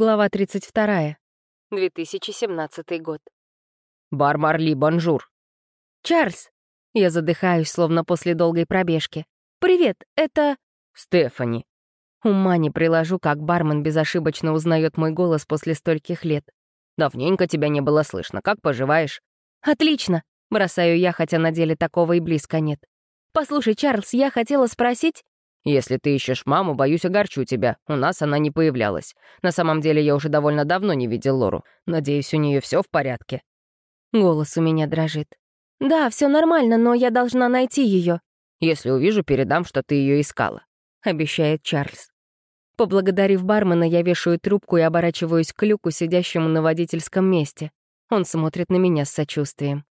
Глава 32. 2017 год. «Бар Марли, bonjour!» «Чарльз!» Я задыхаюсь, словно после долгой пробежки. «Привет, это...» «Стефани!» Ума не приложу, как бармен безошибочно узнает мой голос после стольких лет. «Давненько тебя не было слышно. Как поживаешь?» «Отлично!» — бросаю я, хотя на деле такого и близко нет. «Послушай, Чарльз, я хотела спросить...» «Если ты ищешь маму, боюсь, огорчу тебя. У нас она не появлялась. На самом деле я уже довольно давно не видел Лору. Надеюсь, у нее все в порядке». Голос у меня дрожит. «Да, все нормально, но я должна найти ее. «Если увижу, передам, что ты ее искала», — обещает Чарльз. Поблагодарив бармена, я вешаю трубку и оборачиваюсь к люку, сидящему на водительском месте. Он смотрит на меня с сочувствием.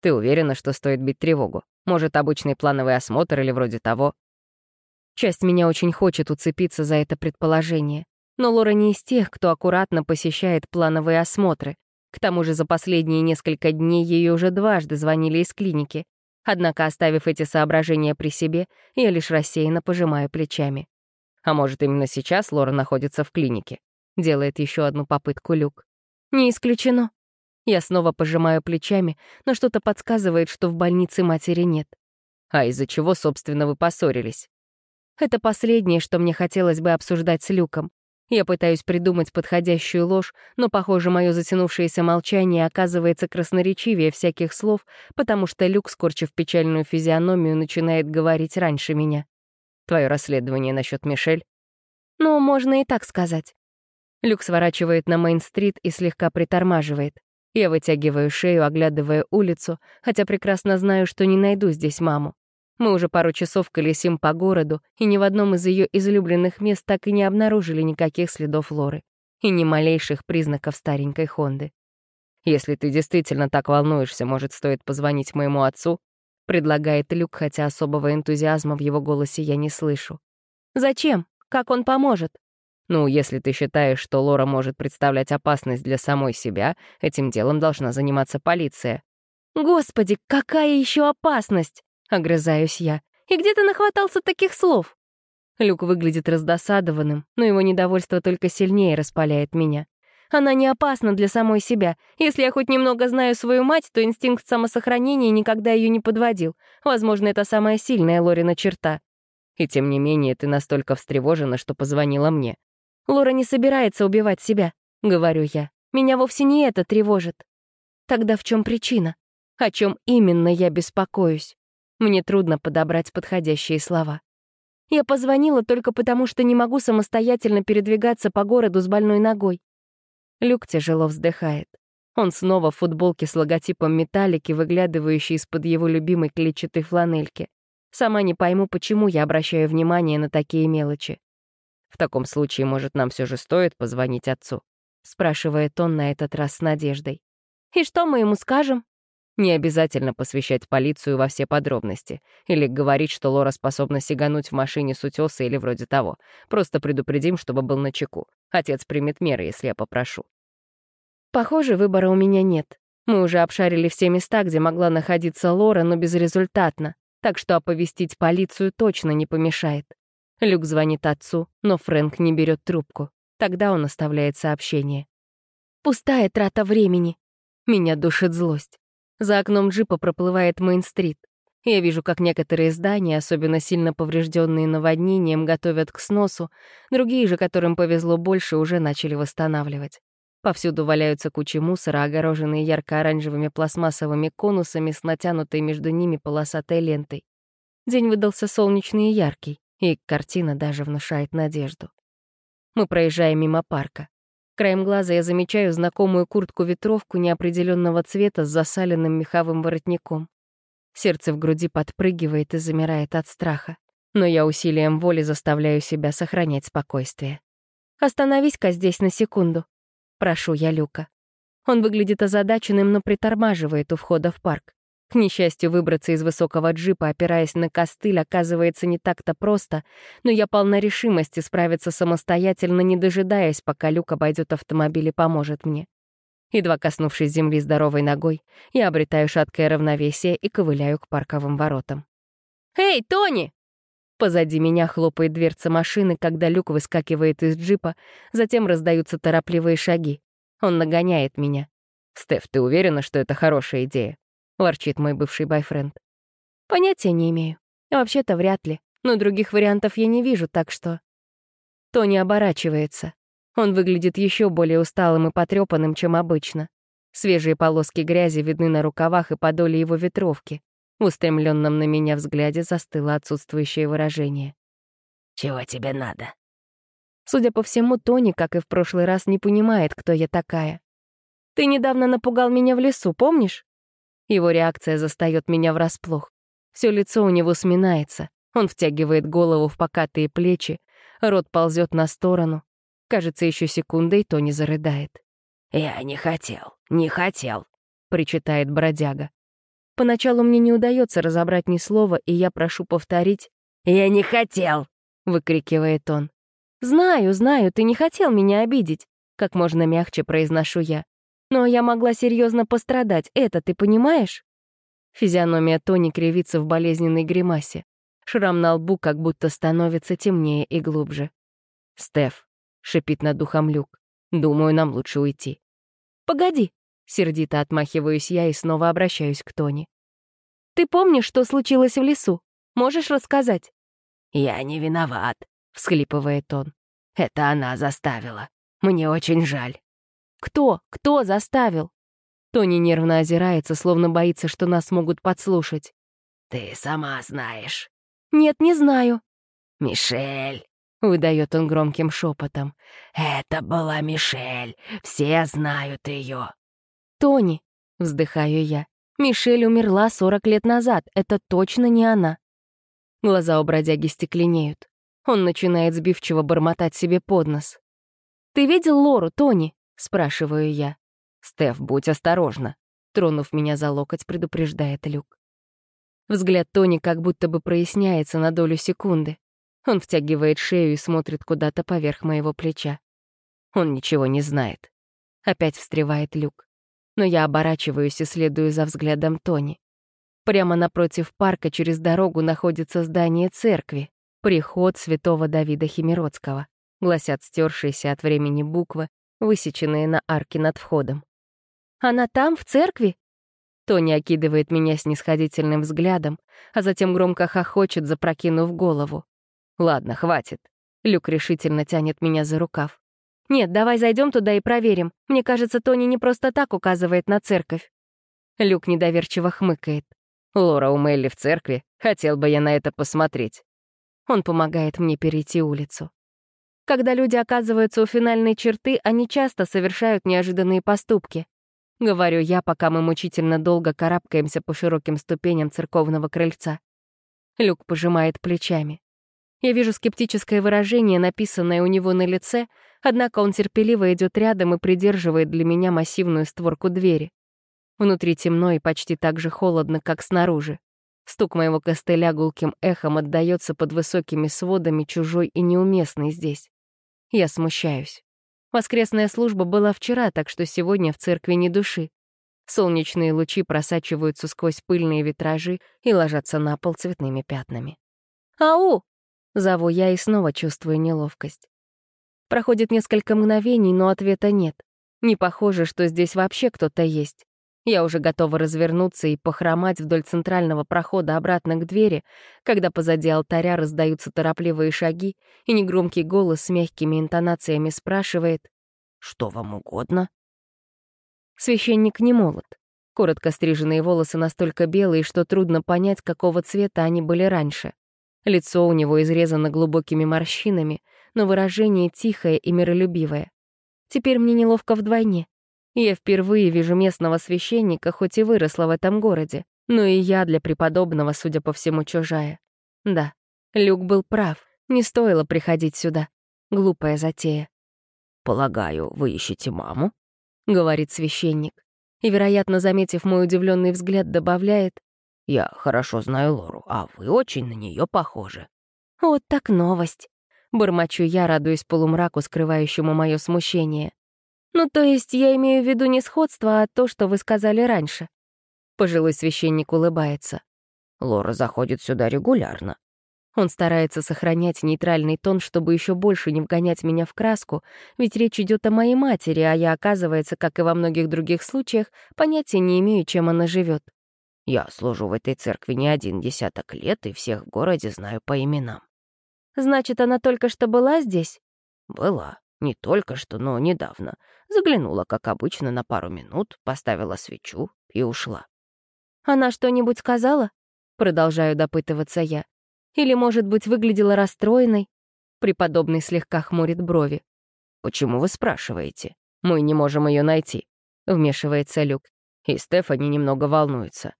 «Ты уверена, что стоит бить тревогу? Может, обычный плановый осмотр или вроде того?» Часть меня очень хочет уцепиться за это предположение. Но Лора не из тех, кто аккуратно посещает плановые осмотры. К тому же за последние несколько дней ей уже дважды звонили из клиники. Однако, оставив эти соображения при себе, я лишь рассеянно пожимаю плечами. А может, именно сейчас Лора находится в клинике? Делает еще одну попытку Люк. Не исключено. Я снова пожимаю плечами, но что-то подсказывает, что в больнице матери нет. А из-за чего, собственно, вы поссорились? Это последнее, что мне хотелось бы обсуждать с Люком. Я пытаюсь придумать подходящую ложь, но, похоже, мое затянувшееся молчание оказывается красноречивее всяких слов, потому что Люк, скорчив печальную физиономию, начинает говорить раньше меня. Твое расследование насчет Мишель? Ну, можно и так сказать. Люк сворачивает на Мейн-стрит и слегка притормаживает. Я вытягиваю шею, оглядывая улицу, хотя прекрасно знаю, что не найду здесь маму. Мы уже пару часов колесим по городу, и ни в одном из ее излюбленных мест так и не обнаружили никаких следов Лоры и ни малейших признаков старенькой Хонды. «Если ты действительно так волнуешься, может, стоит позвонить моему отцу?» — предлагает Люк, хотя особого энтузиазма в его голосе я не слышу. «Зачем? Как он поможет?» «Ну, если ты считаешь, что Лора может представлять опасность для самой себя, этим делом должна заниматься полиция». «Господи, какая еще опасность!» — огрызаюсь я. «И где ты нахватался таких слов?» Люк выглядит раздосадованным, но его недовольство только сильнее распаляет меня. Она не опасна для самой себя. Если я хоть немного знаю свою мать, то инстинкт самосохранения никогда ее не подводил. Возможно, это самая сильная Лорина черта. И тем не менее, ты настолько встревожена, что позвонила мне. Лора не собирается убивать себя, — говорю я. Меня вовсе не это тревожит. Тогда в чем причина? О чем именно я беспокоюсь? Мне трудно подобрать подходящие слова. Я позвонила только потому, что не могу самостоятельно передвигаться по городу с больной ногой. Люк тяжело вздыхает. Он снова в футболке с логотипом металлики, выглядывающей из-под его любимой клетчатой фланельки. Сама не пойму, почему я обращаю внимание на такие мелочи. «В таком случае, может, нам все же стоит позвонить отцу?» — спрашивает он на этот раз с надеждой. «И что мы ему скажем?» Не обязательно посвящать полицию во все подробности. Или говорить, что Лора способна сигануть в машине с утёса или вроде того. Просто предупредим, чтобы был на чеку. Отец примет меры, если я попрошу. Похоже, выбора у меня нет. Мы уже обшарили все места, где могла находиться Лора, но безрезультатно. Так что оповестить полицию точно не помешает. Люк звонит отцу, но Фрэнк не берет трубку. Тогда он оставляет сообщение. Пустая трата времени. Меня душит злость. За окном джипа проплывает Мейн-стрит. Я вижу, как некоторые здания, особенно сильно поврежденные наводнением, готовят к сносу, другие же, которым повезло больше, уже начали восстанавливать. Повсюду валяются кучи мусора, огороженные ярко-оранжевыми пластмассовыми конусами с натянутой между ними полосатой лентой. День выдался солнечный и яркий, и картина даже внушает надежду. Мы проезжаем мимо парка. Краем глаза я замечаю знакомую куртку-ветровку неопределенного цвета с засаленным меховым воротником. Сердце в груди подпрыгивает и замирает от страха. Но я усилием воли заставляю себя сохранять спокойствие. «Остановись-ка здесь на секунду», — прошу я Люка. Он выглядит озадаченным, но притормаживает у входа в парк. К несчастью, выбраться из высокого джипа, опираясь на костыль, оказывается не так-то просто, но я полна решимости справиться самостоятельно, не дожидаясь, пока Люк обойдет автомобиль и поможет мне. Едва коснувшись земли здоровой ногой, я обретаю шаткое равновесие и ковыляю к парковым воротам. «Эй, Тони!» Позади меня хлопает дверца машины, когда люк выскакивает из джипа, затем раздаются торопливые шаги. Он нагоняет меня. «Стеф, ты уверена, что это хорошая идея?» — ворчит мой бывший байфренд. «Понятия не имею. Вообще-то вряд ли. Но других вариантов я не вижу, так что...» Тони оборачивается. Он выглядит еще более усталым и потрепанным, чем обычно. Свежие полоски грязи видны на рукавах и подоле его ветровки. В устремленном на меня взгляде застыло отсутствующее выражение. «Чего тебе надо?» Судя по всему, Тони, как и в прошлый раз, не понимает, кто я такая. «Ты недавно напугал меня в лесу, помнишь?» Его реакция застаёт меня врасплох. Всё лицо у него сминается. Он втягивает голову в покатые плечи, рот ползет на сторону. Кажется, еще секунда, и Тони зарыдает. «Я не хотел, не хотел», — причитает бродяга. Поначалу мне не удается разобрать ни слова, и я прошу повторить. «Я не хотел!» — выкрикивает он. «Знаю, знаю, ты не хотел меня обидеть», — как можно мягче произношу я. «Но я могла серьезно пострадать, это ты понимаешь?» Физиономия Тони кривится в болезненной гримасе. Шрам на лбу как будто становится темнее и глубже. «Стеф», — шипит над духом Люк, — «думаю, нам лучше уйти». «Погоди», Сердито отмахиваюсь я и снова обращаюсь к Тони. «Ты помнишь, что случилось в лесу? Можешь рассказать?» «Я не виноват», — всхлипывает он. «Это она заставила. Мне очень жаль». «Кто? Кто заставил?» Тони нервно озирается, словно боится, что нас могут подслушать. «Ты сама знаешь». «Нет, не знаю». «Мишель», — выдает он громким шепотом. «Это была Мишель. Все знают ее. «Тони», — вздыхаю я, — «Мишель умерла 40 лет назад, это точно не она». Глаза у бродяги стекленеют. Он начинает сбивчиво бормотать себе под нос. «Ты видел Лору, Тони?» — спрашиваю я. «Стеф, будь осторожна», — тронув меня за локоть, предупреждает Люк. Взгляд Тони как будто бы проясняется на долю секунды. Он втягивает шею и смотрит куда-то поверх моего плеча. Он ничего не знает. Опять встревает Люк но я оборачиваюсь и следую за взглядом Тони. Прямо напротив парка через дорогу находится здание церкви, приход святого Давида Химиродского, гласят стершиеся от времени буквы, высеченные на арке над входом. «Она там, в церкви?» Тони окидывает меня снисходительным взглядом, а затем громко хохочет, запрокинув голову. «Ладно, хватит». Люк решительно тянет меня за рукав. «Нет, давай зайдем туда и проверим. Мне кажется, Тони не просто так указывает на церковь». Люк недоверчиво хмыкает. «Лора у Мелли в церкви. Хотел бы я на это посмотреть». Он помогает мне перейти улицу. Когда люди оказываются у финальной черты, они часто совершают неожиданные поступки. Говорю я, пока мы мучительно долго карабкаемся по широким ступеням церковного крыльца. Люк пожимает плечами. Я вижу скептическое выражение, написанное у него на лице, однако он терпеливо идет рядом и придерживает для меня массивную створку двери. Внутри темно и почти так же холодно, как снаружи. Стук моего костыля гулким эхом отдается под высокими сводами чужой и неуместный здесь. Я смущаюсь. Воскресная служба была вчера, так что сегодня в церкви ни души. Солнечные лучи просачиваются сквозь пыльные витражи и ложатся на пол цветными пятнами. «Ау!» Зову я и снова чувствую неловкость. Проходит несколько мгновений, но ответа нет. Не похоже, что здесь вообще кто-то есть. Я уже готова развернуться и похромать вдоль центрального прохода обратно к двери, когда позади алтаря раздаются торопливые шаги, и негромкий голос с мягкими интонациями спрашивает «Что вам угодно?» Священник не молод. Коротко стриженные волосы настолько белые, что трудно понять, какого цвета они были раньше. Лицо у него изрезано глубокими морщинами, но выражение тихое и миролюбивое. Теперь мне неловко вдвойне. Я впервые вижу местного священника, хоть и выросла в этом городе, но и я для преподобного, судя по всему, чужая. Да, Люк был прав, не стоило приходить сюда. Глупая затея. «Полагаю, вы ищете маму?» — говорит священник. И, вероятно, заметив мой удивленный взгляд, добавляет, я хорошо знаю Лору, а вы очень на нее похожи». «Вот так новость!» Бормочу я, радуясь полумраку, скрывающему мое смущение. «Ну, то есть я имею в виду не сходство, а то, что вы сказали раньше». Пожилой священник улыбается. Лора заходит сюда регулярно. Он старается сохранять нейтральный тон, чтобы еще больше не вгонять меня в краску, ведь речь идет о моей матери, а я, оказывается, как и во многих других случаях, понятия не имею, чем она живет. Я служу в этой церкви не один десяток лет и всех в городе знаю по именам. Значит, она только что была здесь? Была. Не только что, но недавно. Заглянула, как обычно, на пару минут, поставила свечу и ушла. Она что-нибудь сказала? Продолжаю допытываться я. Или, может быть, выглядела расстроенной? Преподобный слегка хмурит брови. «Почему вы спрашиваете? Мы не можем ее найти», — вмешивается Люк. И Стефани немного волнуется.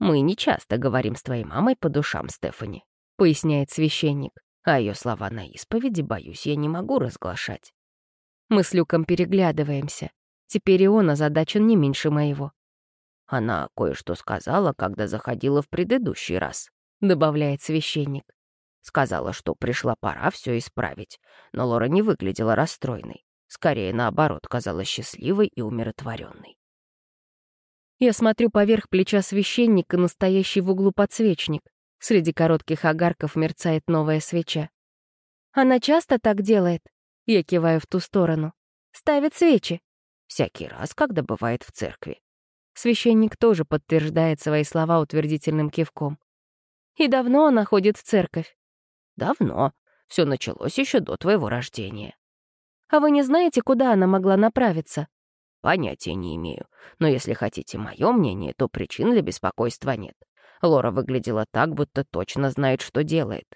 «Мы не часто говорим с твоей мамой по душам, Стефани», — поясняет священник. «А ее слова на исповеди, боюсь, я не могу разглашать». Мы с Люком переглядываемся. Теперь и он озадачен не меньше моего. Она кое-что сказала, когда заходила в предыдущий раз, добавляет священник. Сказала, что пришла пора все исправить, но Лора не выглядела расстроенной. Скорее, наоборот, казалась счастливой и умиротворенной. Я смотрю поверх плеча священника, настоящий в углу подсвечник. Среди коротких огарков мерцает новая свеча. Она часто так делает? Я киваю в ту сторону. Ставит свечи. Всякий раз, когда бывает в церкви. Священник тоже подтверждает свои слова утвердительным кивком. И давно она ходит в церковь? Давно. Все началось еще до твоего рождения. А вы не знаете, куда она могла направиться? Понятия не имею. Но если хотите мое мнение, то причин для беспокойства нет. Лора выглядела так, будто точно знает, что делает.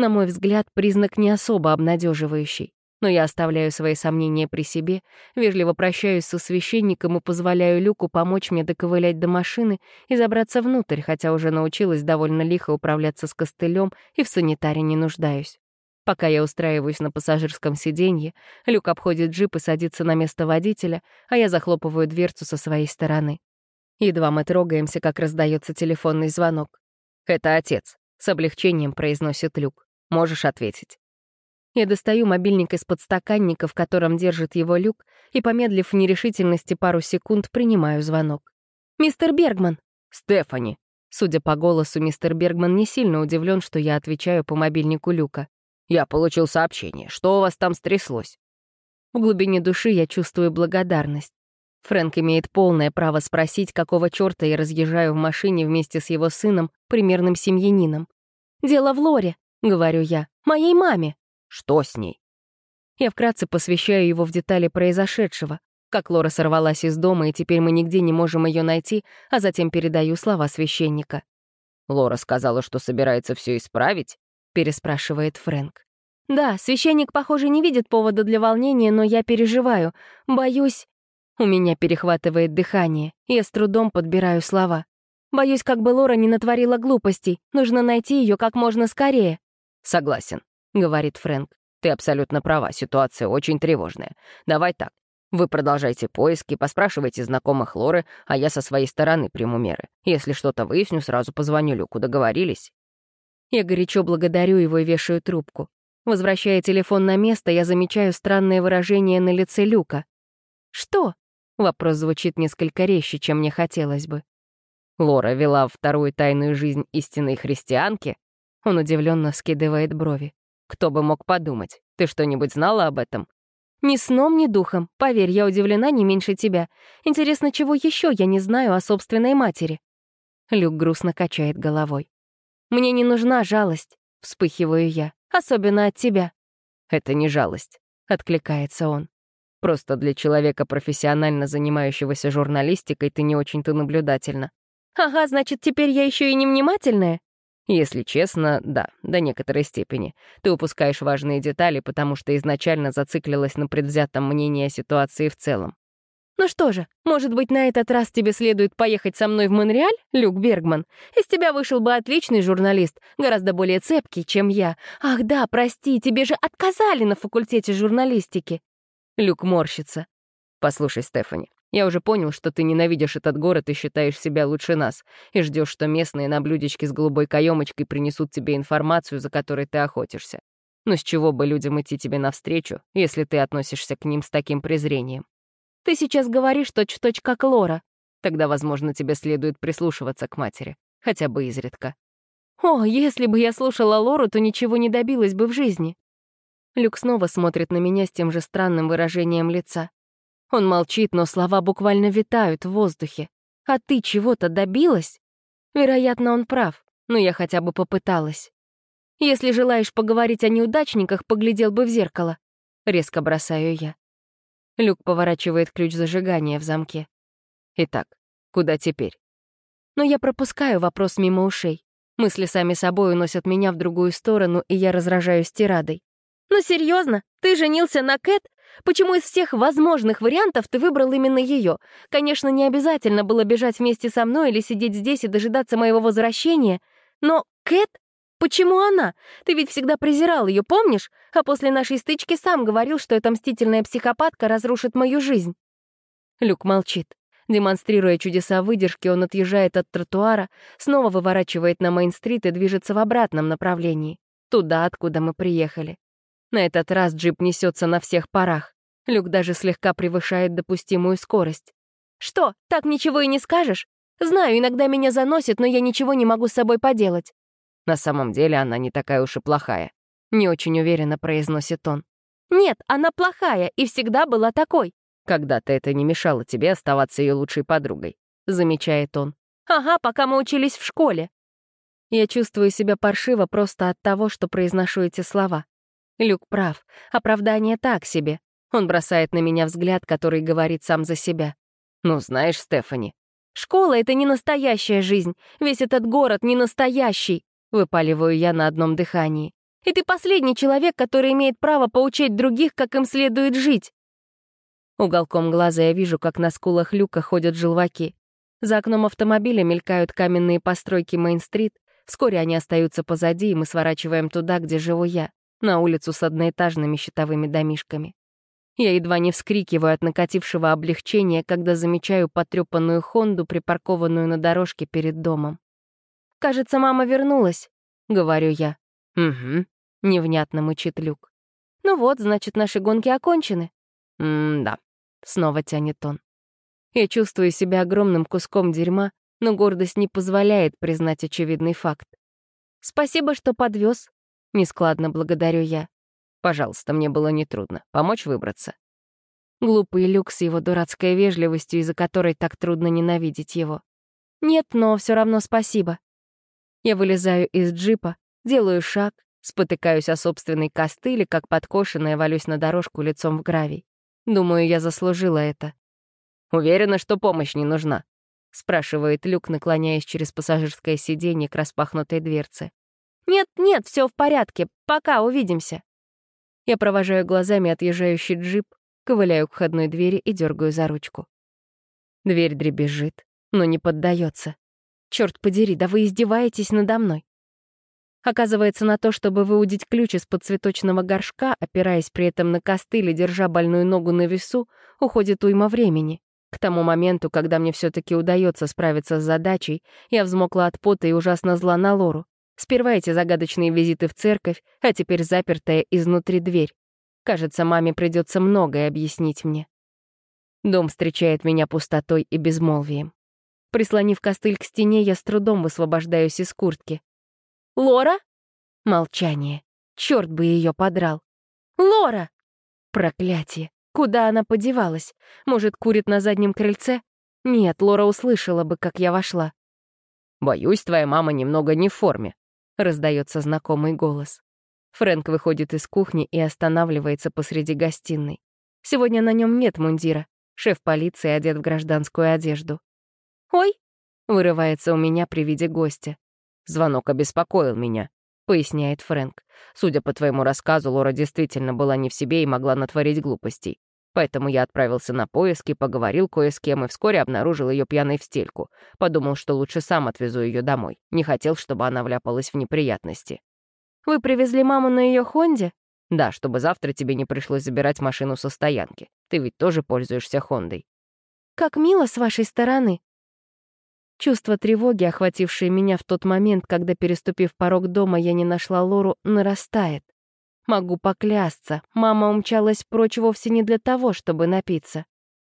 На мой взгляд, признак не особо обнадеживающий. Но я оставляю свои сомнения при себе, вежливо прощаюсь со священником и позволяю Люку помочь мне доковылять до машины и забраться внутрь, хотя уже научилась довольно лихо управляться с костылем и в санитаре не нуждаюсь. Пока я устраиваюсь на пассажирском сиденье, Люк обходит джип и садится на место водителя, а я захлопываю дверцу со своей стороны. Едва мы трогаемся, как раздается телефонный звонок. «Это отец», — с облегчением произносит Люк. «Можешь ответить». Я достаю мобильник из подстаканника, в котором держит его Люк, и, помедлив в нерешительности пару секунд, принимаю звонок. «Мистер Бергман!» «Стефани!» Судя по голосу, мистер Бергман не сильно удивлен, что я отвечаю по мобильнику Люка. Я получил сообщение. Что у вас там стряслось?» В глубине души я чувствую благодарность. Фрэнк имеет полное право спросить, какого черта я разъезжаю в машине вместе с его сыном, примерным семьянином. «Дело в Лоре», — говорю я, — «моей маме». «Что с ней?» Я вкратце посвящаю его в детали произошедшего, как Лора сорвалась из дома, и теперь мы нигде не можем ее найти, а затем передаю слова священника. Лора сказала, что собирается все исправить переспрашивает Фрэнк. «Да, священник, похоже, не видит повода для волнения, но я переживаю. Боюсь...» У меня перехватывает дыхание, я с трудом подбираю слова. Боюсь, как бы Лора не натворила глупостей. Нужно найти ее как можно скорее. «Согласен», — говорит Фрэнк. «Ты абсолютно права, ситуация очень тревожная. Давай так. Вы продолжайте поиски, поспрашивайте знакомых Лоры, а я со своей стороны приму меры. Если что-то выясню, сразу позвоню Люку. Договорились?» Я горячо благодарю его и вешаю трубку. Возвращая телефон на место, я замечаю странное выражение на лице Люка. «Что?» — вопрос звучит несколько резче, чем мне хотелось бы. Лора вела вторую тайную жизнь истинной христианки? Он удивленно скидывает брови. Кто бы мог подумать? Ты что-нибудь знала об этом? Ни сном, ни духом. Поверь, я удивлена не меньше тебя. Интересно, чего еще я не знаю о собственной матери? Люк грустно качает головой. Мне не нужна жалость, вспыхиваю я, особенно от тебя. Это не жалость, откликается он. Просто для человека, профессионально занимающегося журналистикой, ты не очень-то наблюдательна. Ага, значит, теперь я еще и невнимательная? Если честно, да, до некоторой степени. Ты упускаешь важные детали, потому что изначально зациклилась на предвзятом мнении о ситуации в целом. Ну что же, может быть, на этот раз тебе следует поехать со мной в Монреаль, Люк Бергман? Из тебя вышел бы отличный журналист, гораздо более цепкий, чем я. Ах да, прости, тебе же отказали на факультете журналистики. Люк морщится. Послушай, Стефани, я уже понял, что ты ненавидишь этот город и считаешь себя лучше нас, и ждешь, что местные на блюдечке с голубой каемочкой принесут тебе информацию, за которой ты охотишься. Но с чего бы людям идти тебе навстречу, если ты относишься к ним с таким презрением? Ты сейчас говоришь точь-в-точь -точь как Лора. Тогда, возможно, тебе следует прислушиваться к матери, хотя бы изредка. О, если бы я слушала Лору, то ничего не добилась бы в жизни. Люк снова смотрит на меня с тем же странным выражением лица. Он молчит, но слова буквально витают в воздухе. «А ты чего-то добилась?» Вероятно, он прав, но я хотя бы попыталась. «Если желаешь поговорить о неудачниках, поглядел бы в зеркало», — резко бросаю я. Люк поворачивает ключ зажигания в замке. «Итак, куда теперь?» Но я пропускаю вопрос мимо ушей. Мысли сами собой уносят меня в другую сторону, и я разражаюсь тирадой. «Ну серьезно? Ты женился на Кэт? Почему из всех возможных вариантов ты выбрал именно ее? Конечно, не обязательно было бежать вместе со мной или сидеть здесь и дожидаться моего возвращения. Но Кэт? Почему она? Ты ведь всегда презирал ее, помнишь? А после нашей стычки сам говорил, что эта мстительная психопатка разрушит мою жизнь». Люк молчит. Демонстрируя чудеса выдержки, он отъезжает от тротуара, снова выворачивает на Мейн-стрит и движется в обратном направлении, туда, откуда мы приехали. На этот раз джип несется на всех парах. Люк даже слегка превышает допустимую скорость. «Что, так ничего и не скажешь? Знаю, иногда меня заносит, но я ничего не могу с собой поделать». На самом деле она не такая уж и плохая. Не очень уверенно произносит он. «Нет, она плохая и всегда была такой». «Когда-то это не мешало тебе оставаться ее лучшей подругой», — замечает он. «Ага, пока мы учились в школе». Я чувствую себя паршиво просто от того, что произношу эти слова. Люк прав. Оправдание так себе. Он бросает на меня взгляд, который говорит сам за себя. «Ну, знаешь, Стефани...» «Школа — это не настоящая жизнь. Весь этот город не настоящий», — выпаливаю я на одном дыхании. «И ты последний человек, который имеет право поучать других, как им следует жить». Уголком глаза я вижу, как на скулах Люка ходят желваки. За окном автомобиля мелькают каменные постройки Мейн-стрит. Вскоре они остаются позади, и мы сворачиваем туда, где живу я на улицу с одноэтажными щитовыми домишками. Я едва не вскрикиваю от накатившего облегчения, когда замечаю потрепанную Хонду, припаркованную на дорожке перед домом. «Кажется, мама вернулась», — говорю я. «Угу», — невнятно мычит Люк. «Ну вот, значит, наши гонки окончены». «М-да», — снова тянет он. Я чувствую себя огромным куском дерьма, но гордость не позволяет признать очевидный факт. «Спасибо, что подвез, Нескладно благодарю я. Пожалуйста, мне было нетрудно. Помочь выбраться? Глупый Люк с его дурацкой вежливостью, из-за которой так трудно ненавидеть его. Нет, но все равно спасибо. Я вылезаю из джипа, делаю шаг, спотыкаюсь о собственной костыле, как подкошенная валюсь на дорожку лицом в гравий. Думаю, я заслужила это. «Уверена, что помощь не нужна?» — спрашивает Люк, наклоняясь через пассажирское сиденье к распахнутой дверце. «Нет-нет, все в порядке, пока увидимся». Я провожаю глазами отъезжающий джип, ковыляю к входной двери и дергаю за ручку. Дверь дребезжит, но не поддается. Черт подери, да вы издеваетесь надо мной. Оказывается, на то, чтобы выудить ключ из-под цветочного горшка, опираясь при этом на костыль и держа больную ногу на весу, уходит уйма времени. К тому моменту, когда мне все таки удается справиться с задачей, я взмокла от пота и ужасно зла на Лору. Сперва эти загадочные визиты в церковь, а теперь запертая изнутри дверь. Кажется, маме придется многое объяснить мне. Дом встречает меня пустотой и безмолвием. Прислонив костыль к стене, я с трудом высвобождаюсь из куртки. «Лора?» Молчание. Черт бы ее подрал. «Лора!» Проклятие. Куда она подевалась? Может, курит на заднем крыльце? Нет, Лора услышала бы, как я вошла. «Боюсь, твоя мама немного не в форме», раздается знакомый голос. Фрэнк выходит из кухни и останавливается посреди гостиной. Сегодня на нем нет мундира. Шеф полиции одет в гражданскую одежду. «Ой!» — вырывается у меня при виде гостя. «Звонок обеспокоил меня», — поясняет Фрэнк. «Судя по твоему рассказу, Лора действительно была не в себе и могла натворить глупостей. Поэтому я отправился на поиски, поговорил кое с кем и вскоре обнаружил ее пьяной в стельку. Подумал, что лучше сам отвезу ее домой. Не хотел, чтобы она вляпалась в неприятности. «Вы привезли маму на ее Хонде?» «Да, чтобы завтра тебе не пришлось забирать машину со стоянки. Ты ведь тоже пользуешься Хондой». «Как мило с вашей стороны», Чувство тревоги, охватившее меня в тот момент, когда, переступив порог дома, я не нашла Лору, нарастает. Могу поклясться, мама умчалась прочь вовсе не для того, чтобы напиться.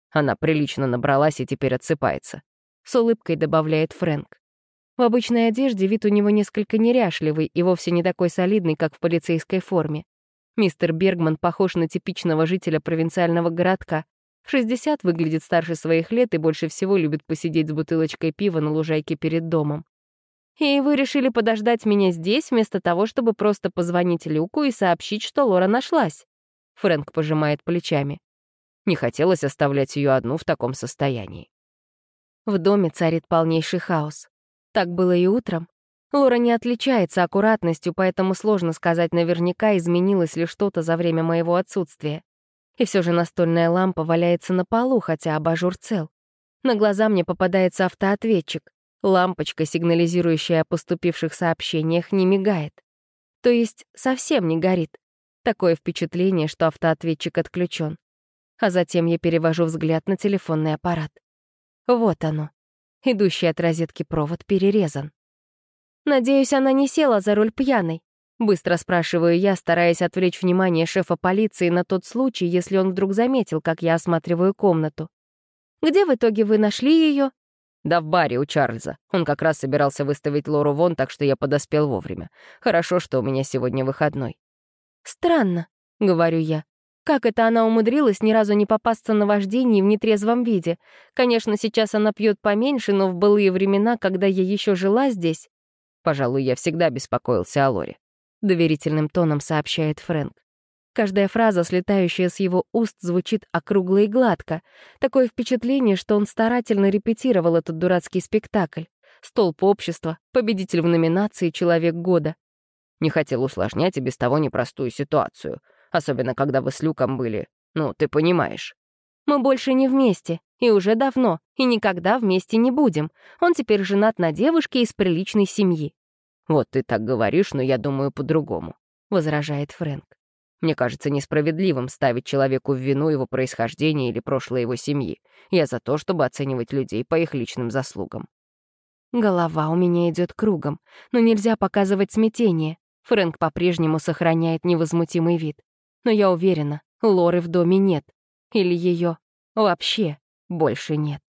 Она прилично набралась и теперь отсыпается. С улыбкой добавляет Фрэнк. В обычной одежде вид у него несколько неряшливый и вовсе не такой солидный, как в полицейской форме. Мистер Бергман похож на типичного жителя провинциального городка. В 60 выглядит старше своих лет и больше всего любит посидеть с бутылочкой пива на лужайке перед домом. «И вы решили подождать меня здесь, вместо того, чтобы просто позвонить Люку и сообщить, что Лора нашлась?» Фрэнк пожимает плечами. Не хотелось оставлять ее одну в таком состоянии. В доме царит полнейший хаос. Так было и утром. Лора не отличается аккуратностью, поэтому сложно сказать наверняка, изменилось ли что-то за время моего отсутствия. И все же настольная лампа валяется на полу, хотя абажур цел. На глаза мне попадается автоответчик. Лампочка, сигнализирующая о поступивших сообщениях, не мигает. То есть совсем не горит. Такое впечатление, что автоответчик отключен. А затем я перевожу взгляд на телефонный аппарат. Вот оно. Идущий от розетки провод перерезан. «Надеюсь, она не села за руль пьяной?» Быстро спрашиваю я, стараясь отвлечь внимание шефа полиции на тот случай, если он вдруг заметил, как я осматриваю комнату. «Где в итоге вы нашли ее? Да в баре у Чарльза. Он как раз собирался выставить Лору вон, так что я подоспел вовремя. Хорошо, что у меня сегодня выходной. «Странно», — говорю я. Как это она умудрилась ни разу не попасться на вождении в нетрезвом виде? Конечно, сейчас она пьет поменьше, но в былые времена, когда я еще жила здесь... Пожалуй, я всегда беспокоился о Лоре. Доверительным тоном сообщает Фрэнк. Каждая фраза, слетающая с его уст, звучит округло и гладко. Такое впечатление, что он старательно репетировал этот дурацкий спектакль. Столб общества, победитель в номинации «Человек года». Не хотел усложнять и без того непростую ситуацию. Особенно, когда вы с Люком были. Ну, ты понимаешь. Мы больше не вместе. И уже давно. И никогда вместе не будем. Он теперь женат на девушке из приличной семьи. Вот ты так говоришь, но я думаю по-другому. Возражает Фрэнк. Мне кажется несправедливым ставить человеку в вину его происхождение или прошлое его семьи. Я за то, чтобы оценивать людей по их личным заслугам. Голова у меня идет кругом, но нельзя показывать смятение. Фрэнк по-прежнему сохраняет невозмутимый вид. Но я уверена, Лоры в доме нет. Или ее вообще больше нет.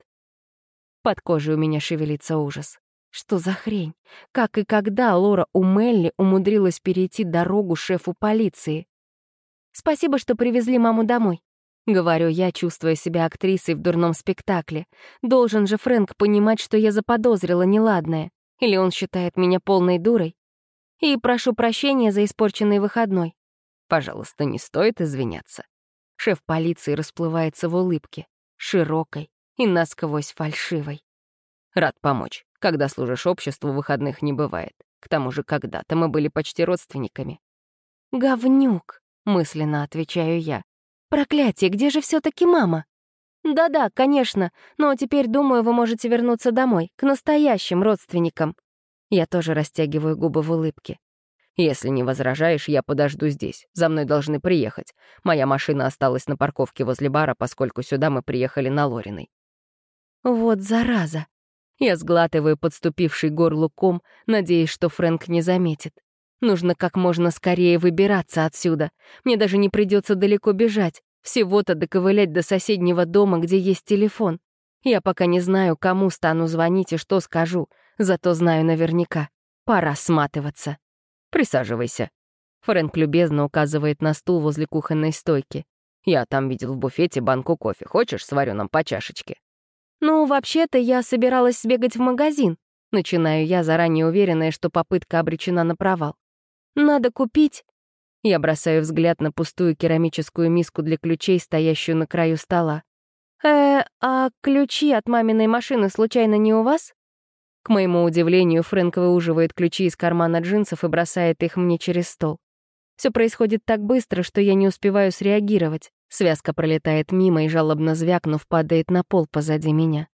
Под кожей у меня шевелится ужас. Что за хрень? Как и когда Лора у Мелли умудрилась перейти дорогу шефу полиции? «Спасибо, что привезли маму домой», — говорю я, чувствуя себя актрисой в дурном спектакле. Должен же Фрэнк понимать, что я заподозрила неладное. Или он считает меня полной дурой? И прошу прощения за испорченный выходной. Пожалуйста, не стоит извиняться. Шеф полиции расплывается в улыбке, широкой и насквозь фальшивой. Рад помочь. Когда служишь обществу, выходных не бывает. К тому же когда-то мы были почти родственниками. «Говнюк», — мысленно отвечаю я. «Проклятие, где же все таки мама?» «Да-да, конечно, но теперь, думаю, вы можете вернуться домой, к настоящим родственникам». Я тоже растягиваю губы в улыбке. «Если не возражаешь, я подожду здесь. За мной должны приехать. Моя машина осталась на парковке возле бара, поскольку сюда мы приехали на Лориной». «Вот зараза!» Я сглатываю подступивший горлу ком, надеясь, что Фрэнк не заметит. Нужно как можно скорее выбираться отсюда. Мне даже не придется далеко бежать. Всего-то доковылять до соседнего дома, где есть телефон. Я пока не знаю, кому стану звонить и что скажу, зато знаю наверняка. Пора сматываться. Присаживайся. Фрэнк любезно указывает на стул возле кухонной стойки. Я там видел в буфете банку кофе. Хочешь, сварю нам по чашечке? Ну, вообще-то я собиралась сбегать в магазин. Начинаю я, заранее уверенная, что попытка обречена на провал. Надо купить...» Я бросаю взгляд на пустую керамическую миску для ключей, стоящую на краю стола. «Э, а ключи от маминой машины случайно не у вас?» К моему удивлению, Фрэнк выуживает ключи из кармана джинсов и бросает их мне через стол. Все происходит так быстро, что я не успеваю среагировать. Связка пролетает мимо и, жалобно звякнув, падает на пол позади меня.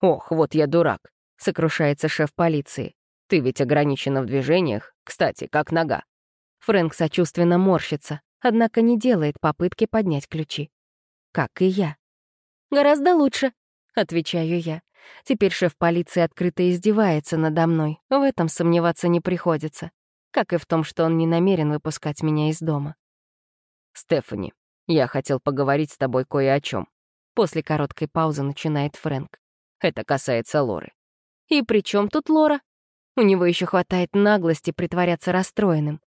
«Ох, вот я дурак», — сокрушается шеф полиции. Ты ведь ограничена в движениях. Кстати, как нога?» Фрэнк сочувственно морщится, однако не делает попытки поднять ключи. Как и я. «Гораздо лучше», — отвечаю я. Теперь шеф полиции открыто издевается надо мной. В этом сомневаться не приходится. Как и в том, что он не намерен выпускать меня из дома. «Стефани, я хотел поговорить с тобой кое о чем. После короткой паузы начинает Фрэнк. Это касается Лоры. «И при чем тут Лора?» У него еще хватает наглости притворяться расстроенным.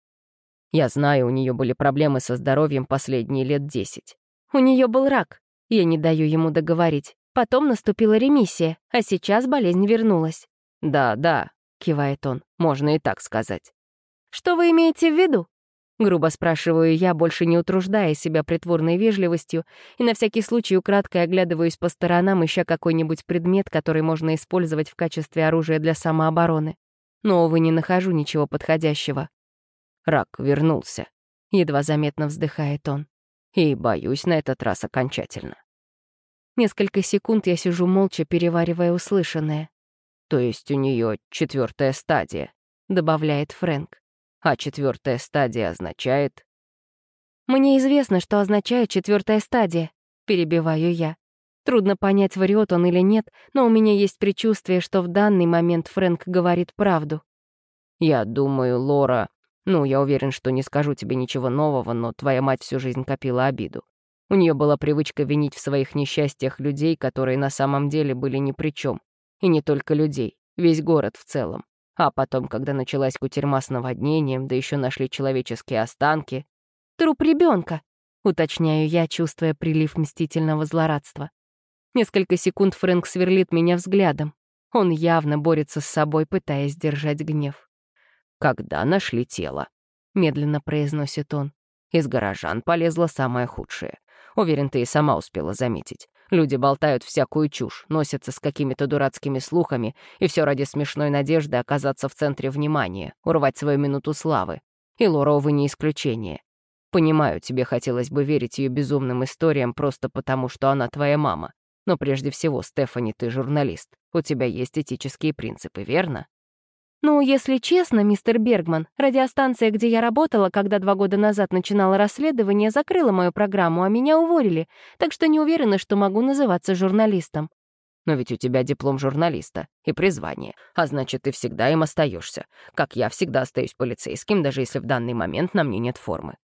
Я знаю, у нее были проблемы со здоровьем последние лет десять. У нее был рак. Я не даю ему договорить. Потом наступила ремиссия, а сейчас болезнь вернулась. «Да, да», — кивает он, — «можно и так сказать». «Что вы имеете в виду?» Грубо спрашиваю я, больше не утруждая себя притворной вежливостью, и на всякий случай украдкой оглядываюсь по сторонам, ища какой-нибудь предмет, который можно использовать в качестве оружия для самообороны. Но, увы, не нахожу ничего подходящего. Рак вернулся. Едва заметно вздыхает он. И боюсь на этот раз окончательно. Несколько секунд я сижу молча, переваривая услышанное. То есть у нее четвертая стадия, добавляет Фрэнк. А четвертая стадия означает... Мне известно, что означает четвертая стадия, перебиваю я. Трудно понять, врет он или нет, но у меня есть предчувствие, что в данный момент Фрэнк говорит правду. Я думаю, Лора... Ну, я уверен, что не скажу тебе ничего нового, но твоя мать всю жизнь копила обиду. У нее была привычка винить в своих несчастьях людей, которые на самом деле были ни при чем. И не только людей, весь город в целом. А потом, когда началась кутерьма с наводнением, да еще нашли человеческие останки... «Труп ребенка, уточняю я, чувствуя прилив мстительного злорадства. Несколько секунд Фрэнк сверлит меня взглядом. Он явно борется с собой, пытаясь держать гнев. «Когда нашли тело?» — медленно произносит он. «Из горожан полезло самое худшее. Уверен, ты и сама успела заметить. Люди болтают всякую чушь, носятся с какими-то дурацкими слухами, и все ради смешной надежды оказаться в центре внимания, урвать свою минуту славы. И Лора, увы, не исключение. Понимаю, тебе хотелось бы верить ее безумным историям просто потому, что она твоя мама. Но прежде всего, Стефани, ты журналист. У тебя есть этические принципы, верно? «Ну, если честно, мистер Бергман, радиостанция, где я работала, когда два года назад начинала расследование, закрыла мою программу, а меня уволили, так что не уверена, что могу называться журналистом». «Но ведь у тебя диплом журналиста и призвание, а значит, ты всегда им остаешься, как я всегда остаюсь полицейским, даже если в данный момент на мне нет формы».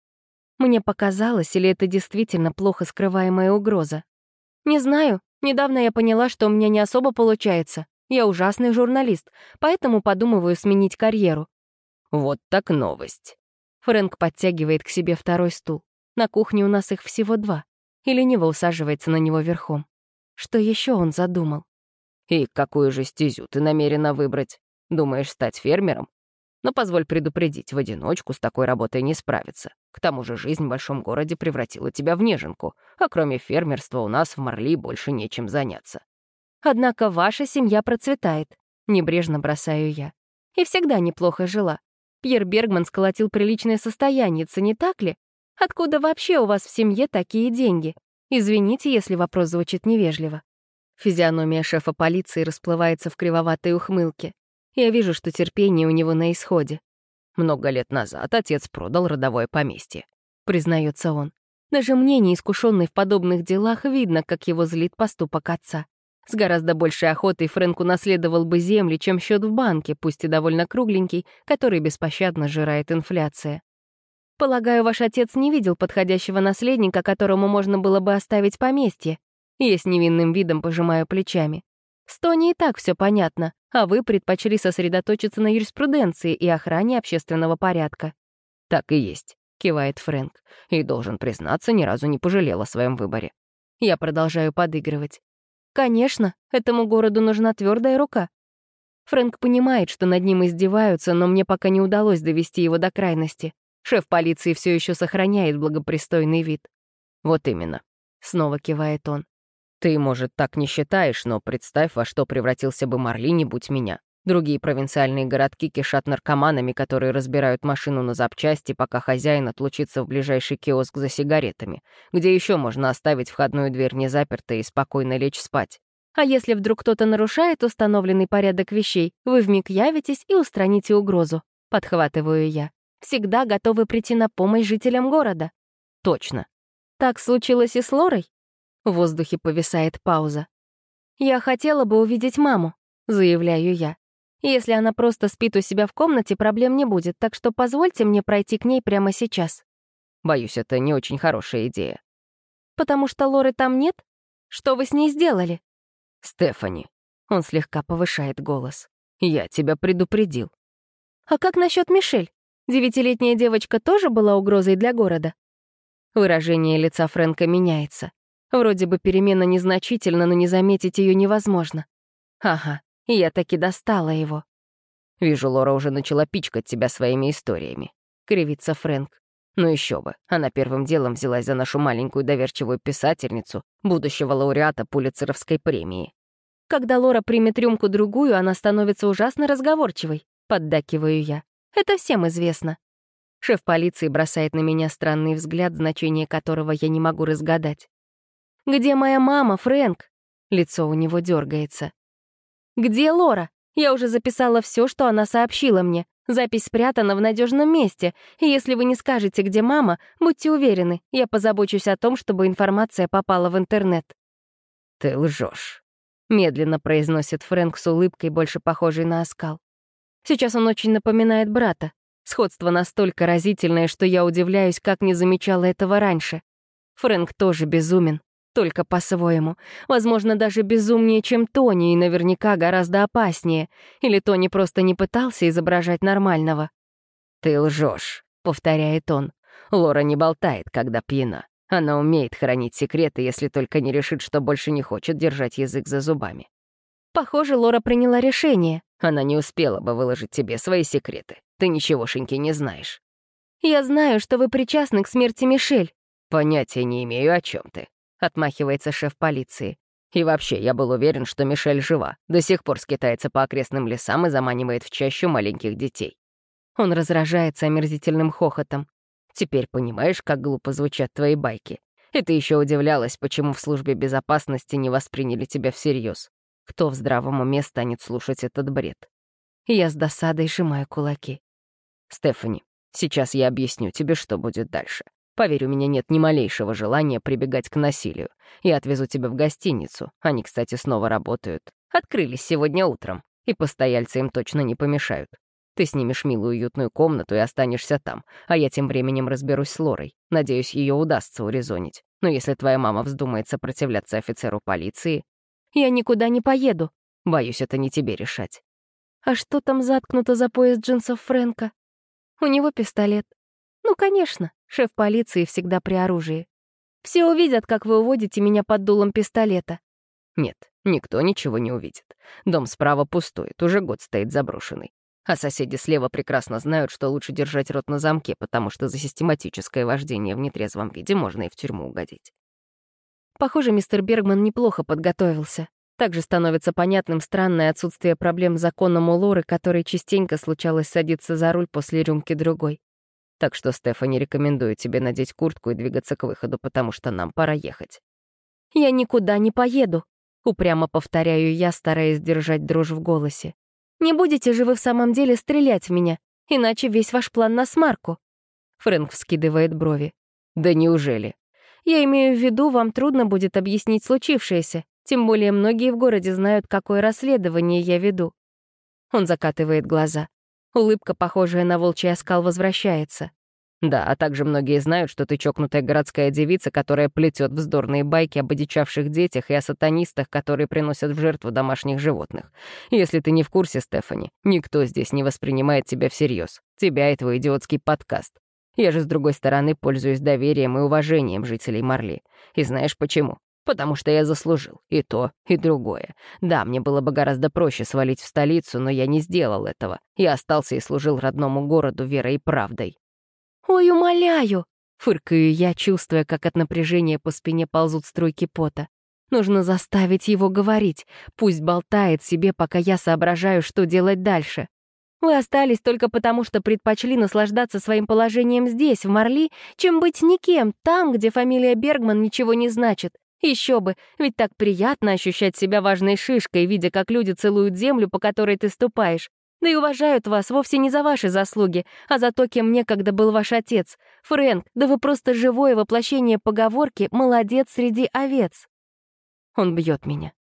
Мне показалось, или это действительно плохо скрываемая угроза? Не знаю. Недавно я поняла, что у меня не особо получается. Я ужасный журналист, поэтому подумываю сменить карьеру». «Вот так новость». Фрэнк подтягивает к себе второй стул. На кухне у нас их всего два. И лениво усаживается на него верхом. Что еще он задумал? «И какую же стезю ты намерена выбрать? Думаешь стать фермером? Но позволь предупредить, в одиночку с такой работой не справиться. К тому же жизнь в большом городе превратила тебя в неженку, а кроме фермерства у нас в Марли больше нечем заняться. Однако ваша семья процветает. Небрежно бросаю я. И всегда неплохо жила. Пьер Бергман сколотил приличное состояние, не так ли? Откуда вообще у вас в семье такие деньги? Извините, если вопрос звучит невежливо. Физиономия шефа полиции расплывается в кривоватой ухмылке. Я вижу, что терпение у него на исходе. Много лет назад отец продал родовое поместье, признается он. Даже мне, неискушенный в подобных делах, видно, как его злит поступок отца. С гораздо большей охотой Фрэнк унаследовал бы земли, чем счет в банке, пусть и довольно кругленький, который беспощадно жирает инфляция. Полагаю, ваш отец не видел подходящего наследника, которому можно было бы оставить поместье. Я с невинным видом пожимаю плечами. С Тони и так все понятно, а вы предпочли сосредоточиться на юриспруденции и охране общественного порядка. «Так и есть», — кивает Фрэнк, и, должен признаться, ни разу не пожалел о своем выборе. Я продолжаю подыгрывать. Конечно, этому городу нужна твердая рука. Фрэнк понимает, что над ним издеваются, но мне пока не удалось довести его до крайности. Шеф полиции все еще сохраняет благопристойный вид. Вот именно. Снова кивает он. Ты, может, так не считаешь, но представь, во что превратился бы Марли, не будь меня. Другие провинциальные городки кишат наркоманами, которые разбирают машину на запчасти, пока хозяин отлучится в ближайший киоск за сигаретами, где еще можно оставить входную дверь незапертой и спокойно лечь спать. А если вдруг кто-то нарушает установленный порядок вещей, вы вмиг явитесь и устраните угрозу. Подхватываю я. Всегда готовы прийти на помощь жителям города. Точно. Так случилось и с Лорой? В воздухе повисает пауза. «Я хотела бы увидеть маму», — заявляю я. Если она просто спит у себя в комнате, проблем не будет, так что позвольте мне пройти к ней прямо сейчас. Боюсь, это не очень хорошая идея. Потому что Лоры там нет? Что вы с ней сделали? Стефани. Он слегка повышает голос. Я тебя предупредил. А как насчет Мишель? Девятилетняя девочка тоже была угрозой для города? Выражение лица Фрэнка меняется. Вроде бы перемена незначительна, но не заметить ее невозможно. Ага, я таки достала его. Вижу, Лора уже начала пичкать тебя своими историями. Кривится Фрэнк. Ну еще бы, она первым делом взялась за нашу маленькую доверчивую писательницу, будущего лауреата Пулицеровской премии. Когда Лора примет рюмку-другую, она становится ужасно разговорчивой, поддакиваю я. Это всем известно. Шеф полиции бросает на меня странный взгляд, значение которого я не могу разгадать. «Где моя мама, Фрэнк?» Лицо у него дергается. «Где Лора? Я уже записала все, что она сообщила мне. Запись спрятана в надежном месте, и если вы не скажете, где мама, будьте уверены, я позабочусь о том, чтобы информация попала в интернет». «Ты лжешь», — медленно произносит Фрэнк с улыбкой, больше похожей на оскал. Сейчас он очень напоминает брата. Сходство настолько разительное, что я удивляюсь, как не замечала этого раньше. Фрэнк тоже безумен, только по-своему. Возможно, даже безумнее, чем Тони, и наверняка гораздо опаснее. Или Тони просто не пытался изображать нормального. «Ты лжешь», — повторяет он. «Лора не болтает, когда пьяна. Она умеет хранить секреты, если только не решит, что больше не хочет держать язык за зубами». Похоже, Лора приняла решение. Она не успела бы выложить тебе свои секреты. Ты ничегошеньки не знаешь. «Я знаю, что вы причастны к смерти Мишель». «Понятия не имею, о чем ты», — отмахивается шеф полиции. «И вообще, я был уверен, что Мишель жива. До сих пор скитается по окрестным лесам и заманивает в чащу маленьких детей». Он разражается омерзительным хохотом. «Теперь понимаешь, как глупо звучат твои байки? И ты еще удивлялась, почему в службе безопасности не восприняли тебя всерьез. Кто в здравом уме станет слушать этот бред? Я с досадой сжимаю кулаки. Стефани, сейчас я объясню тебе, что будет дальше. Поверь, у меня нет ни малейшего желания прибегать к насилию. Я отвезу тебя в гостиницу. Они, кстати, снова работают. Открылись сегодня утром. И постояльцы им точно не помешают. Ты снимешь милую уютную комнату и останешься там, а я тем временем разберусь с Лорой. Надеюсь, ее удастся урезонить. Но если твоя мама вздумает сопротивляться офицеру полиции, я никуда не поеду. Боюсь, это не тебе решать. А что там заткнуто за пояс джинсов Фрэнка? У него пистолет. Ну, конечно, шеф полиции всегда при оружии. Все увидят, как вы уводите меня под дулом пистолета. Нет, никто ничего не увидит. Дом справа пустует, уже год стоит заброшенный. А соседи слева прекрасно знают, что лучше держать рот на замке, потому что за систематическое вождение в нетрезвом виде можно и в тюрьму угодить. Похоже, мистер Бергман неплохо подготовился. Также становится понятным странное отсутствие проблем с законом у Лоры, которой частенько случалось садиться за руль после рюмки другой. Так что Стефани рекомендую тебе надеть куртку и двигаться к выходу, потому что нам пора ехать. «Я никуда не поеду», — упрямо повторяю я, стараясь держать дрожь в голосе. «Не будете же вы в самом деле стрелять в меня, иначе весь ваш план на смарку». Фрэнк вскидывает брови. «Да неужели?» Я имею в виду, вам трудно будет объяснить случившееся, тем более многие в городе знают, какое расследование я веду. Он закатывает глаза. Улыбка, похожая на волчий оскал, возвращается. Да, а также многие знают, что ты чокнутая городская девица, которая плетет вздорные байки об одичавших детях и о сатанистах, которые приносят в жертву домашних животных. Если ты не в курсе, Стефани, никто здесь не воспринимает тебя всерьез. Тебя и твой идиотский подкаст. Я же, с другой стороны, пользуюсь доверием и уважением жителей Марли. И знаешь почему? Потому что я заслужил и то, и другое. Да, мне было бы гораздо проще свалить в столицу, но я не сделал этого. Я остался и служил родному городу верой и правдой. «Ой, умоляю!» — фыркаю я, чувствуя, как от напряжения по спине ползут струйки пота. Нужно заставить его говорить. Пусть болтает себе, пока я соображаю, что делать дальше. Вы остались только потому, что предпочли наслаждаться своим положением здесь, в Марли, чем быть никем, там, где фамилия Бергман ничего не значит. Еще бы, ведь так приятно ощущать себя важной шишкой, видя, как люди целуют землю, по которой ты ступаешь. Да и уважают вас вовсе не за ваши заслуги, а за то, кем некогда был ваш отец. Фрэнк, да вы просто живое воплощение поговорки «молодец среди овец». Он бьет меня.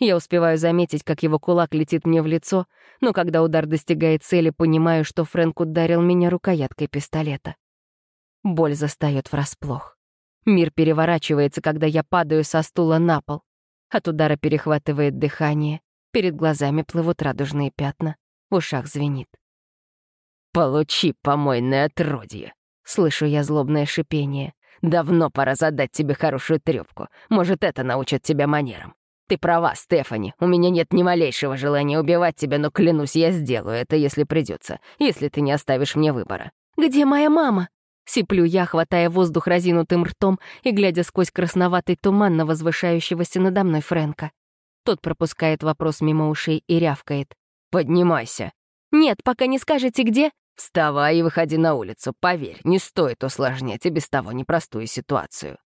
Я успеваю заметить, как его кулак летит мне в лицо, но когда удар достигает цели, понимаю, что Фрэнк ударил меня рукояткой пистолета. Боль застаёт врасплох. Мир переворачивается, когда я падаю со стула на пол. От удара перехватывает дыхание. Перед глазами плывут радужные пятна, в ушах звенит. «Получи помойное отродье!» — слышу я злобное шипение. «Давно пора задать тебе хорошую трёпку. Может, это научит тебя манерам. Ты права, Стефани, у меня нет ни малейшего желания убивать тебя, но клянусь, я сделаю это, если придется, если ты не оставишь мне выбора». «Где моя мама?» Сиплю я, хватая воздух разинутым ртом и глядя сквозь красноватый туман на возвышающегося надо мной Фрэнка. Тот пропускает вопрос мимо ушей и рявкает. «Поднимайся». «Нет, пока не скажете, где...» «Вставай и выходи на улицу. Поверь, не стоит усложнять и без того непростую ситуацию».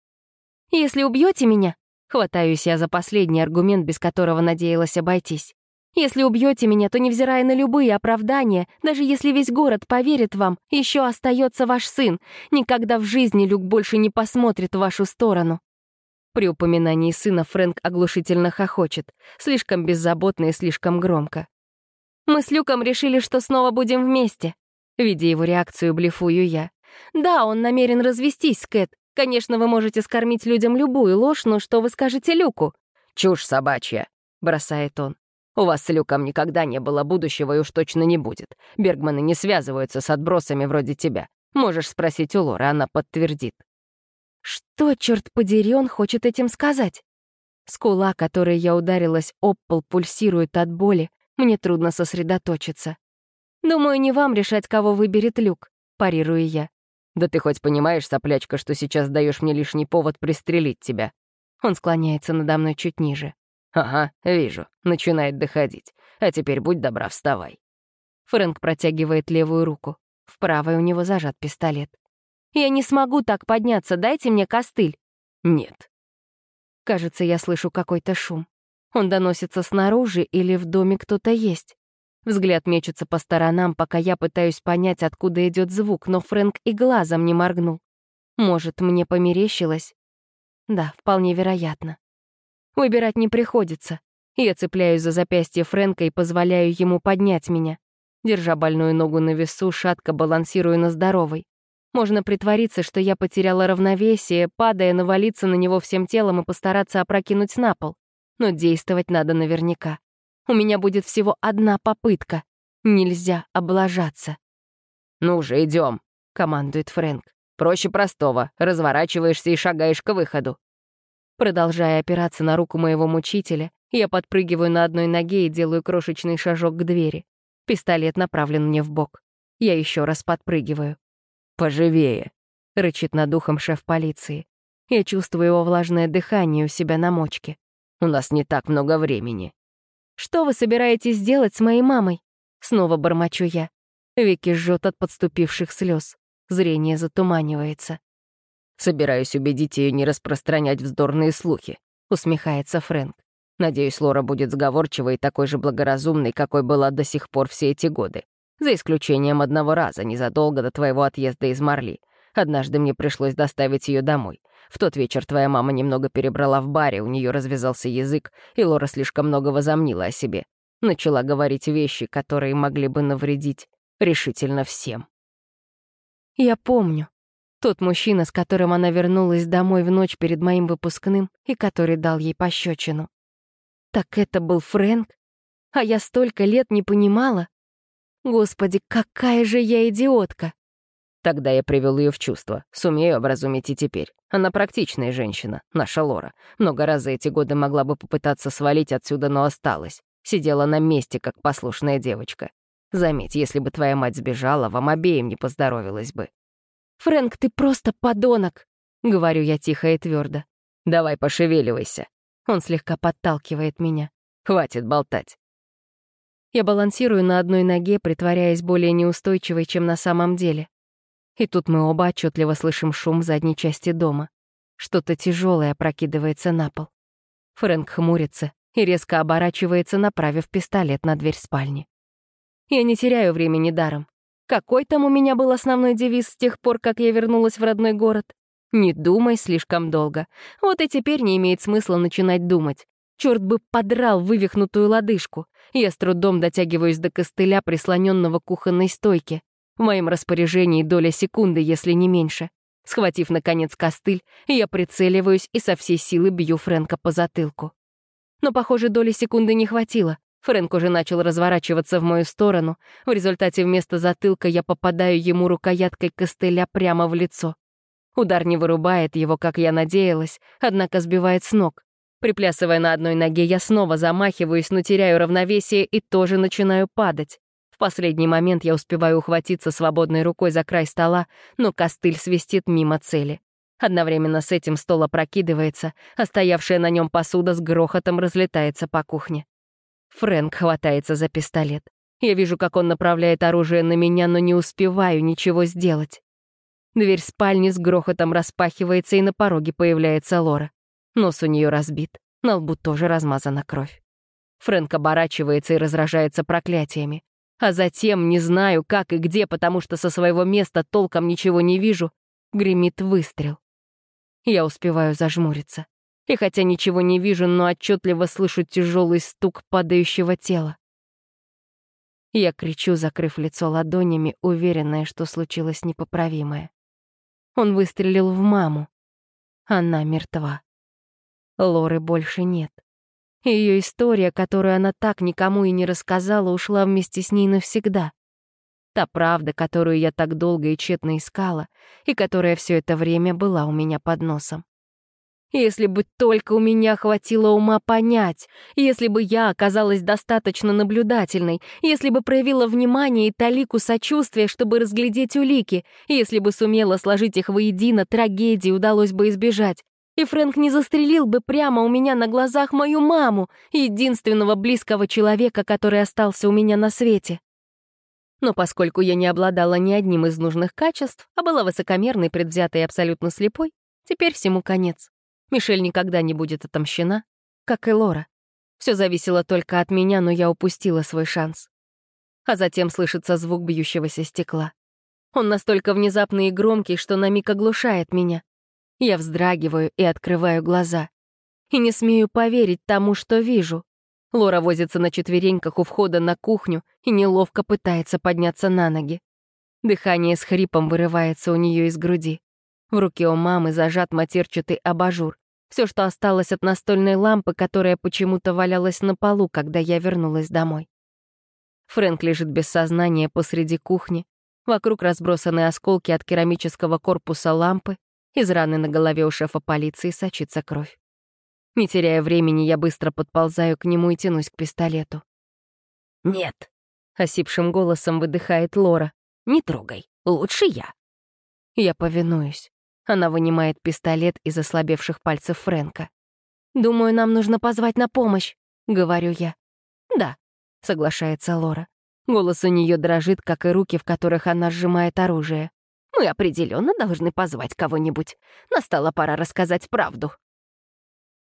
«Если убьете меня...» Хватаюсь я за последний аргумент, без которого надеялась обойтись. Если убьете меня, то, невзирая на любые оправдания, даже если весь город поверит вам, еще остается ваш сын. Никогда в жизни Люк больше не посмотрит в вашу сторону. При упоминании сына Фрэнк оглушительно хохочет, слишком беззаботно и слишком громко. Мы с Люком решили, что снова будем вместе. Видя его реакцию, блефую я. Да, он намерен развестись Кэт. Конечно, вы можете скормить людям любую ложь, но что вы скажете Люку? «Чушь собачья», — бросает он. У вас с Люком никогда не было будущего и уж точно не будет. Бергманы не связываются с отбросами вроде тебя. Можешь спросить у Лоры, она подтвердит. Что, черт подери, он хочет этим сказать? Скула, которой я ударилась об пол, пульсирует от боли. Мне трудно сосредоточиться. Думаю, не вам решать, кого выберет Люк, парирую я. Да ты хоть понимаешь, соплячка, что сейчас даешь мне лишний повод пристрелить тебя? Он склоняется надо мной чуть ниже. «Ага, вижу. Начинает доходить. А теперь будь добра, вставай». Фрэнк протягивает левую руку. В правой у него зажат пистолет. «Я не смогу так подняться, дайте мне костыль». «Нет». Кажется, я слышу какой-то шум. Он доносится снаружи или в доме кто-то есть. Взгляд мечется по сторонам, пока я пытаюсь понять, откуда идет звук, но Фрэнк и глазом не моргнул. Может, мне померещилось? Да, вполне вероятно. Выбирать не приходится. Я цепляюсь за запястье Фрэнка и позволяю ему поднять меня. Держа больную ногу на весу, шатко балансирую на здоровой. Можно притвориться, что я потеряла равновесие, падая, навалиться на него всем телом и постараться опрокинуть на пол. Но действовать надо наверняка. У меня будет всего одна попытка. Нельзя облажаться. «Ну же, идем, командует Фрэнк. «Проще простого. Разворачиваешься и шагаешь к выходу». Продолжая опираться на руку моего мучителя, я подпрыгиваю на одной ноге и делаю крошечный шажок к двери. Пистолет направлен мне в бок. Я еще раз подпрыгиваю. «Поживее», — рычит над ухом шеф полиции. Я чувствую его влажное дыхание у себя на мочке. «У нас не так много времени». «Что вы собираетесь делать с моей мамой?» Снова бормочу я. Веки жжет от подступивших слез. Зрение затуманивается. Собираюсь убедить ее не распространять вздорные слухи», — усмехается Фрэнк. «Надеюсь, Лора будет сговорчивой и такой же благоразумной, какой была до сих пор все эти годы. За исключением одного раза, незадолго до твоего отъезда из Марли. Однажды мне пришлось доставить ее домой. В тот вечер твоя мама немного перебрала в баре, у нее развязался язык, и Лора слишком много возомнила о себе. Начала говорить вещи, которые могли бы навредить решительно всем. «Я помню», тот мужчина, с которым она вернулась домой в ночь перед моим выпускным и который дал ей пощечину. Так это был Фрэнк? А я столько лет не понимала. Господи, какая же я идиотка! Тогда я привел ее в чувство. Сумею образумить и теперь. Она практичная женщина, наша Лора. Много раз за эти годы могла бы попытаться свалить отсюда, но осталась. Сидела на месте, как послушная девочка. Заметь, если бы твоя мать сбежала, вам обеим не поздоровилась бы. «Фрэнк, ты просто подонок!» — говорю я тихо и твердо. «Давай пошевеливайся». Он слегка подталкивает меня. «Хватит болтать». Я балансирую на одной ноге, притворяясь более неустойчивой, чем на самом деле. И тут мы оба отчетливо слышим шум в задней части дома. Что-то тяжелое прокидывается на пол. Фрэнк хмурится и резко оборачивается, направив пистолет на дверь спальни. Я не теряю времени даром. Какой там у меня был основной девиз с тех пор, как я вернулась в родной город? Не думай слишком долго. Вот и теперь не имеет смысла начинать думать. Черт бы подрал вывихнутую лодыжку. Я с трудом дотягиваюсь до костыля, прислоненного к кухонной стойке. В моем распоряжении доля секунды, если не меньше. Схватив, наконец, костыль, я прицеливаюсь и со всей силы бью Фрэнка по затылку. Но, похоже, доли секунды не хватило. Фрэнк уже начал разворачиваться в мою сторону. В результате вместо затылка я попадаю ему рукояткой костыля прямо в лицо. Удар не вырубает его, как я надеялась, однако сбивает с ног. Приплясывая на одной ноге, я снова замахиваюсь, но теряю равновесие и тоже начинаю падать. В последний момент я успеваю ухватиться свободной рукой за край стола, но костыль свистит мимо цели. Одновременно с этим стол опрокидывается, а стоявшая на нем посуда с грохотом разлетается по кухне. Фрэнк хватается за пистолет. Я вижу, как он направляет оружие на меня, но не успеваю ничего сделать. Дверь спальни с грохотом распахивается, и на пороге появляется Лора. Нос у нее разбит, на лбу тоже размазана кровь. Фрэнк оборачивается и разражается проклятиями. А затем, не знаю как и где, потому что со своего места толком ничего не вижу, гремит выстрел. Я успеваю зажмуриться. И хотя ничего не вижу, но отчетливо слышу тяжелый стук падающего тела. Я кричу, закрыв лицо ладонями, уверенная, что случилось непоправимое. Он выстрелил в маму. Она мертва. Лоры больше нет. Ее история, которую она так никому и не рассказала, ушла вместе с ней навсегда. Та правда, которую я так долго и тщетно искала, и которая все это время была у меня под носом. Если бы только у меня хватило ума понять, если бы я оказалась достаточно наблюдательной, если бы проявила внимание и талику сочувствия, чтобы разглядеть улики, если бы сумела сложить их воедино, трагедии удалось бы избежать. И Фрэнк не застрелил бы прямо у меня на глазах мою маму, единственного близкого человека, который остался у меня на свете. Но поскольку я не обладала ни одним из нужных качеств, а была высокомерной, предвзятой и абсолютно слепой, теперь всему конец. Мишель никогда не будет отомщена, как и Лора. Все зависело только от меня, но я упустила свой шанс. А затем слышится звук бьющегося стекла. Он настолько внезапный и громкий, что на миг оглушает меня. Я вздрагиваю и открываю глаза. И не смею поверить тому, что вижу. Лора возится на четвереньках у входа на кухню и неловко пытается подняться на ноги. Дыхание с хрипом вырывается у нее из груди. В руке у мамы зажат матерчатый абажур, все, что осталось от настольной лампы, которая почему-то валялась на полу, когда я вернулась домой. Фрэнк лежит без сознания посреди кухни. Вокруг разбросаны осколки от керамического корпуса лампы. Из раны на голове у шефа полиции сочится кровь. Не теряя времени, я быстро подползаю к нему и тянусь к пистолету. «Нет», — осипшим голосом выдыхает Лора. «Не трогай, лучше я». Я повинуюсь. Она вынимает пистолет из ослабевших пальцев Фрэнка. «Думаю, нам нужно позвать на помощь», — говорю я. «Да», — соглашается Лора. Голос у нее дрожит, как и руки, в которых она сжимает оружие. «Мы определенно должны позвать кого-нибудь. Настала пора рассказать правду».